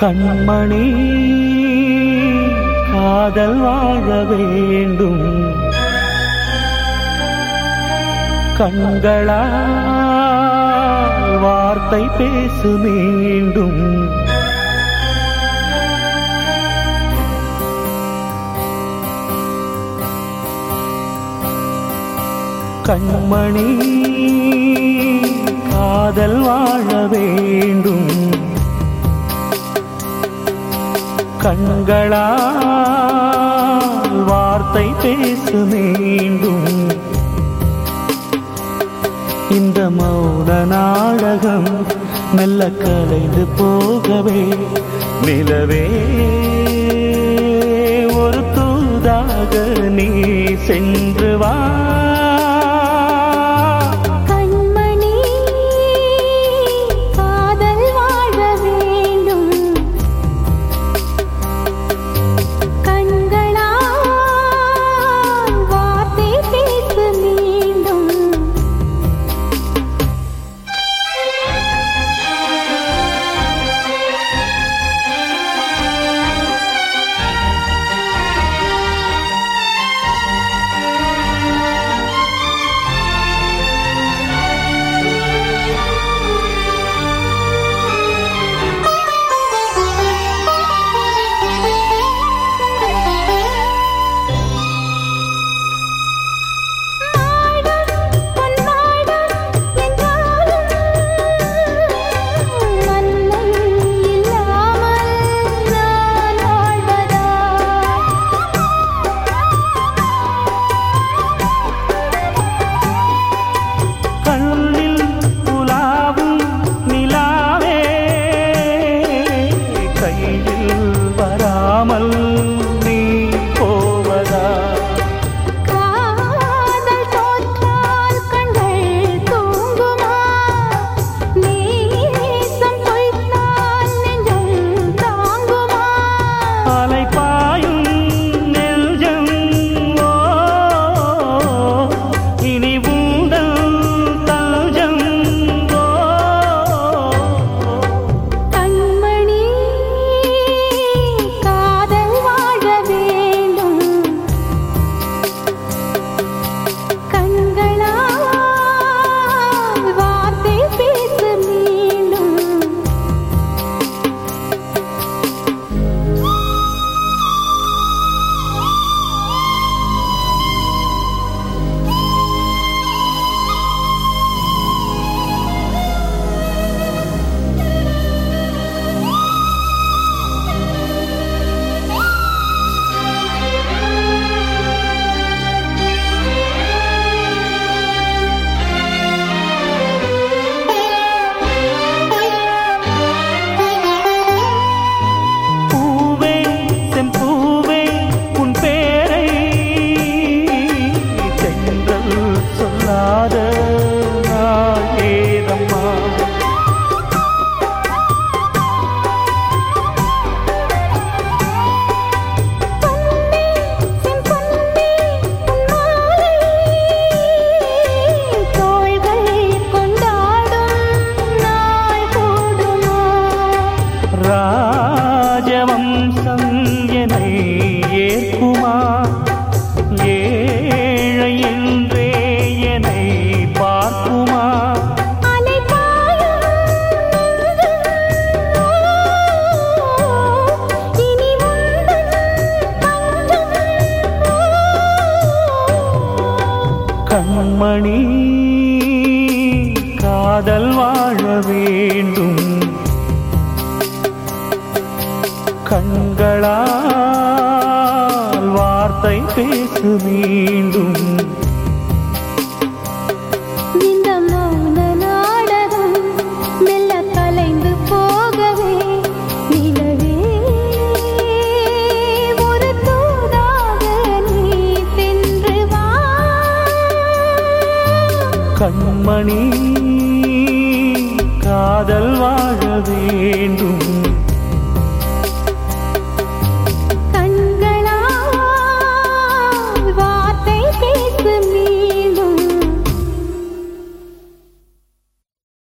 கண்மணி காதல் வாழ வேண்டும். கண்களால் வார்த்தை பேசு மீண்டும். கண்மணி காதல் வாழ கண்களால் வார்த்தை பேசு மீண்டும். இந்த மௌன நாடகம் மெல்ல கலைந்து போகவே நிலவே. ஒரு தூதாக நீ சென்று வா. மணி காதல் வாழ வேண்டும். கண்களால் வார்த்தை பேசு மீண்டும். கண்மணி காதல் வாழ வேண்டும்.